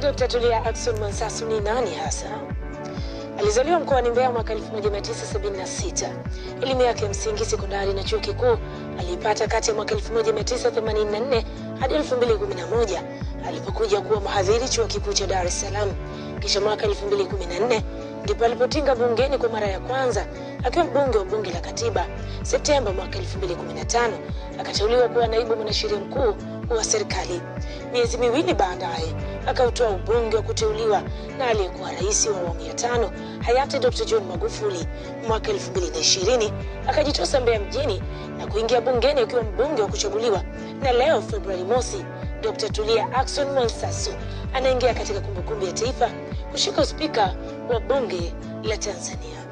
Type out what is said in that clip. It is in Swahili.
Dr. Tulia Ackson Mansasu ni nani hasa? Alizaliwa mkoani Mbeya mwaka 1976. Elimu yake ya msingi, sekondari na chuo kikuu aliipata kati ya mwaka 1984 hadi 2011 alipokuja kuwa mhadhiri chuo kikuu cha Dar es Salaam. Kisha mwaka 2014 ndipo alipotinga bungeni kwa mara ya kwanza akiwa mbunge wa bunge la katiba. Septemba mwaka 2015 akateuliwa kuwa naibu mwanasheria mkuu wa serikali. Miezi miwili baadaye akautoa ubunge wa kuteuliwa na aliyekuwa rais wa awamu ya tano hayati Dr. John Magufuli. Mwaka 2020 akajitosa Mbeya mjini na kuingia bungeni akiwa mbunge wa kuchaguliwa, na leo Februari mosi Dr. Tulia Ackson Mwansasu anaingia katika kumbukumbu ya taifa kushika uspika wa bunge la Tanzania.